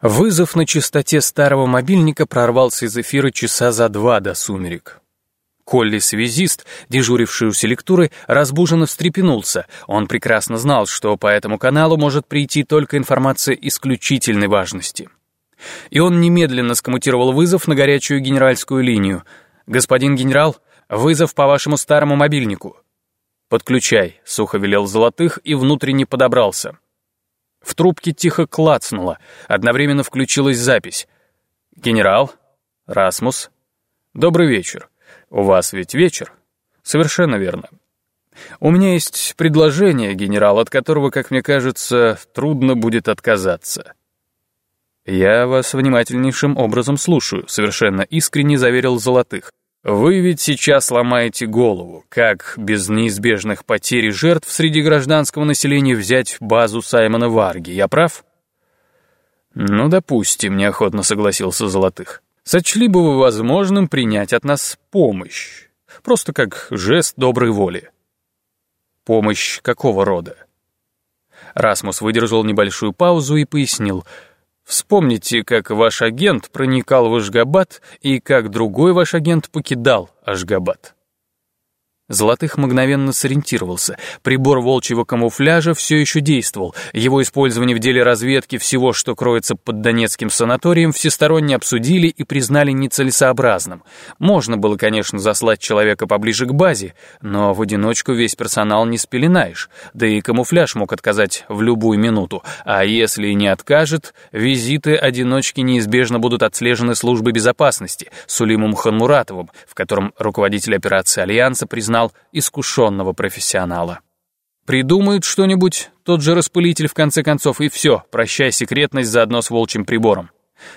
Вызов на частоте старого мобильника прорвался из эфира часа за два до сумерек. Колли-связист, дежуривший у селектуры, разбуженно встрепенулся. Он прекрасно знал, что по этому каналу может прийти только информация исключительной важности. И он немедленно скоммутировал вызов на горячую генеральскую линию. «Господин генерал, вызов по вашему старому мобильнику». «Подключай», — сухо велел Золотых и внутренне подобрался. В трубке тихо клацнуло, одновременно включилась запись. «Генерал? Расмус? Добрый вечер. У вас ведь вечер?» «Совершенно верно. У меня есть предложение, генерал, от которого, как мне кажется, трудно будет отказаться». «Я вас внимательнейшим образом слушаю», — совершенно искренне заверил Золотых. Вы ведь сейчас ломаете голову, как без неизбежных потерь и жертв среди гражданского населения взять базу Саймона Варги, я прав? Ну, допустим, неохотно согласился Золотых. Сочли бы вы возможным принять от нас помощь, просто как жест доброй воли. Помощь какого рода? Расмус выдержал небольшую паузу и пояснил — Вспомните, как ваш агент проникал в Ашгабад и как другой ваш агент покидал Ашгабад. Золотых мгновенно сориентировался. Прибор волчьего камуфляжа все еще действовал. Его использование в деле разведки всего, что кроется под Донецким санаторием, всесторонне обсудили и признали нецелесообразным. Можно было, конечно, заслать человека поближе к базе, но в одиночку весь персонал не спеленаешь. Да и камуфляж мог отказать в любую минуту. А если и не откажет, визиты одиночки неизбежно будут отслежены службой безопасности Сулимом Ханмуратовым, в котором руководитель операции Альянса признал знал искушенного профессионала. Придумают что-нибудь, тот же распылитель в конце концов, и все, прощай секретность заодно с волчьим прибором.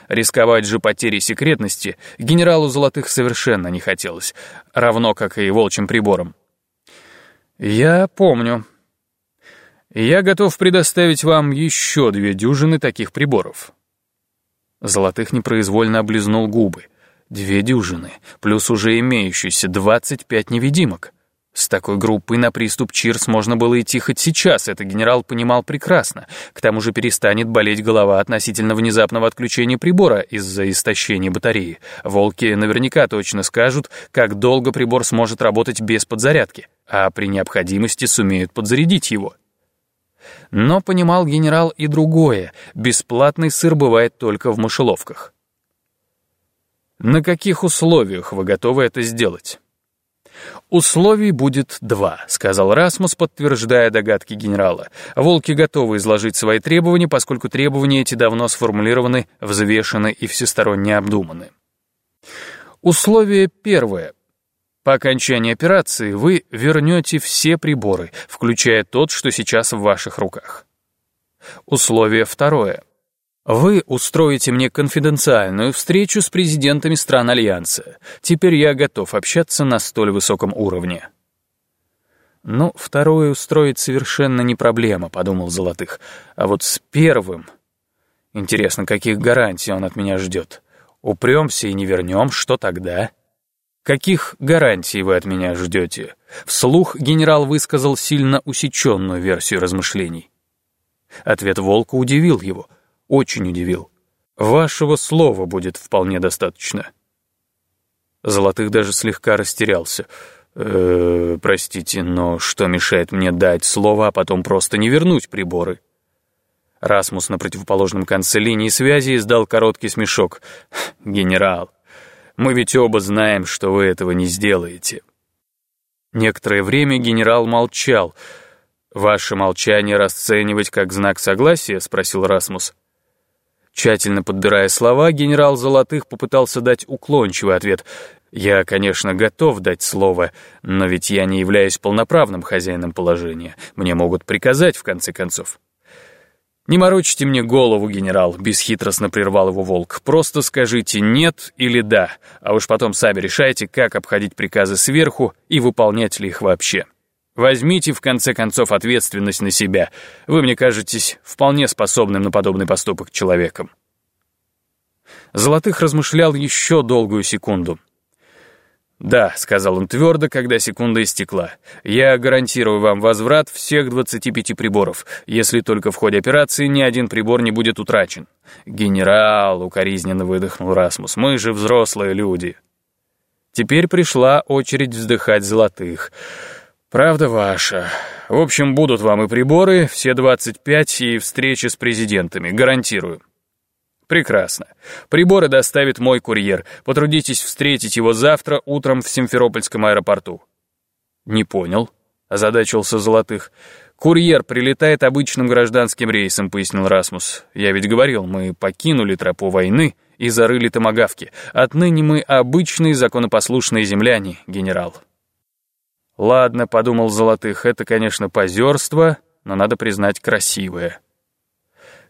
Рисковать же потерей секретности генералу Золотых совершенно не хотелось, равно как и волчьим прибором. «Я помню. Я готов предоставить вам еще две дюжины таких приборов». Золотых непроизвольно облизнул губы. Две дюжины, плюс уже имеющиеся 25 невидимок. С такой группой на приступ Чирс можно было идти хоть сейчас, это генерал понимал прекрасно. К тому же перестанет болеть голова относительно внезапного отключения прибора из-за истощения батареи. Волки наверняка точно скажут, как долго прибор сможет работать без подзарядки, а при необходимости сумеют подзарядить его. Но понимал генерал и другое. Бесплатный сыр бывает только в мышеловках. На каких условиях вы готовы это сделать? «Условий будет два», — сказал Расмус, подтверждая догадки генерала. «Волки готовы изложить свои требования, поскольку требования эти давно сформулированы, взвешены и всесторонне обдуманы». Условие первое. По окончании операции вы вернете все приборы, включая тот, что сейчас в ваших руках. Условие второе. Вы устроите мне конфиденциальную встречу с президентами стран Альянса. Теперь я готов общаться на столь высоком уровне». «Ну, второе устроить совершенно не проблема», — подумал Золотых. «А вот с первым...» Интересно, каких гарантий он от меня ждет? Упремся и не вернем, что тогда? Каких гарантий вы от меня ждете? Вслух генерал высказал сильно усеченную версию размышлений. Ответ Волка удивил его — очень удивил. Вашего слова будет вполне достаточно. Золотых даже слегка растерялся. «Э, простите, но что мешает мне дать слово, а потом просто не вернуть приборы? Расмус на противоположном конце линии связи издал короткий смешок. «Генерал, мы ведь оба знаем, что вы этого не сделаете». Некоторое время генерал молчал. «Ваше молчание расценивать как знак согласия?» — спросил Расмус. Тщательно подбирая слова, генерал Золотых попытался дать уклончивый ответ. «Я, конечно, готов дать слово, но ведь я не являюсь полноправным хозяином положения. Мне могут приказать, в конце концов». «Не морочите мне голову, генерал», — бесхитростно прервал его волк. «Просто скажите «нет» или «да», а уж потом сами решайте, как обходить приказы сверху и выполнять ли их вообще». Возьмите, в конце концов, ответственность на себя. Вы мне кажетесь вполне способным на подобный поступок человеком. Золотых размышлял еще долгую секунду. «Да», — сказал он твердо, когда секунда истекла. «Я гарантирую вам возврат всех 25 приборов, если только в ходе операции ни один прибор не будет утрачен». «Генерал», — укоризненно выдохнул Расмус, — «мы же взрослые люди». Теперь пришла очередь вздыхать золотых. «Правда ваша. В общем, будут вам и приборы, все 25, и встречи с президентами, гарантирую». Прекрасно. Приборы доставит мой курьер. Потрудитесь встретить его завтра утром в Симферопольском аэропорту. Не понял, озадачился Золотых. Курьер прилетает обычным гражданским рейсом, пояснил Расмус. Я ведь говорил, мы покинули тропу войны и зарыли томагавки. Отныне мы обычные законопослушные земляне, генерал. Ладно, подумал Золотых, это, конечно, позерство, но надо признать красивое.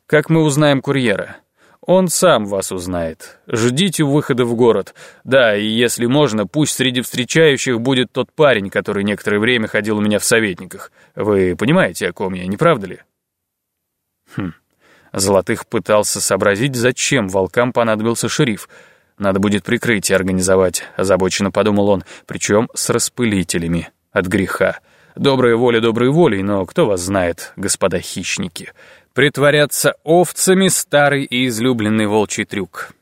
Как мы узнаем курьера? Он сам вас узнает. Ждите выхода в город. Да, и если можно, пусть среди встречающих будет тот парень, который некоторое время ходил у меня в советниках. Вы понимаете, о ком я, не правда ли? Хм. Золотых пытался сообразить, зачем волкам понадобился шериф. Надо будет прикрытие организовать, озабоченно подумал он, причем с распылителями от греха. Добрая воля доброй волей, но кто вас знает, господа хищники. Притворяться овцами — старый и излюбленный волчий трюк.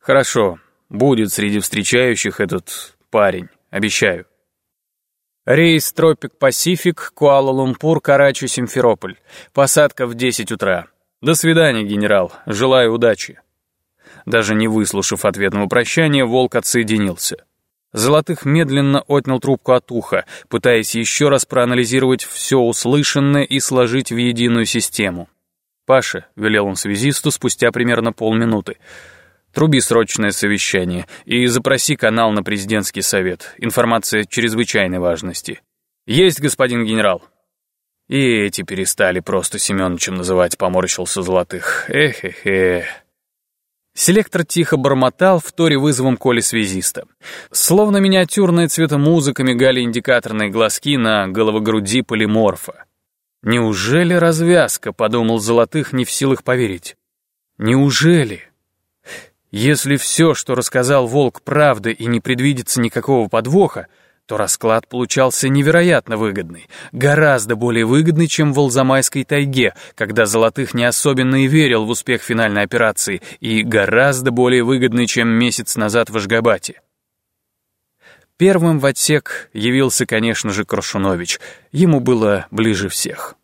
Хорошо, будет среди встречающих этот парень, обещаю. Рейс Тропик Пасифик, Куала-Лумпур, Карачи, Симферополь. Посадка в 10 утра. До свидания, генерал. Желаю удачи. Даже не выслушав ответного прощания, волк отсоединился. Золотых медленно отнял трубку от уха, пытаясь еще раз проанализировать все услышанное и сложить в единую систему. «Паша», — велел он связисту спустя примерно полминуты, «труби срочное совещание и запроси канал на президентский совет. Информация чрезвычайной важности». «Есть, господин генерал». И эти перестали просто Семеновичем называть, поморщился Золотых. Эх-эх-эх. Селектор тихо бормотал, в торе вызовом Коли-связиста. Словно миниатюрная цветомузыка мигали индикаторные глазки на головогруди полиморфа. «Неужели развязка?» — подумал Золотых, не в силах поверить. «Неужели?» Если все, что рассказал Волк, правда и не предвидится никакого подвоха, то расклад получался невероятно выгодный, гораздо более выгодный, чем в Алзамайской тайге, когда Золотых не особенно и верил в успех финальной операции, и гораздо более выгодный, чем месяц назад в Ашгабате. Первым в отсек явился, конечно же, Крушунович. Ему было ближе всех.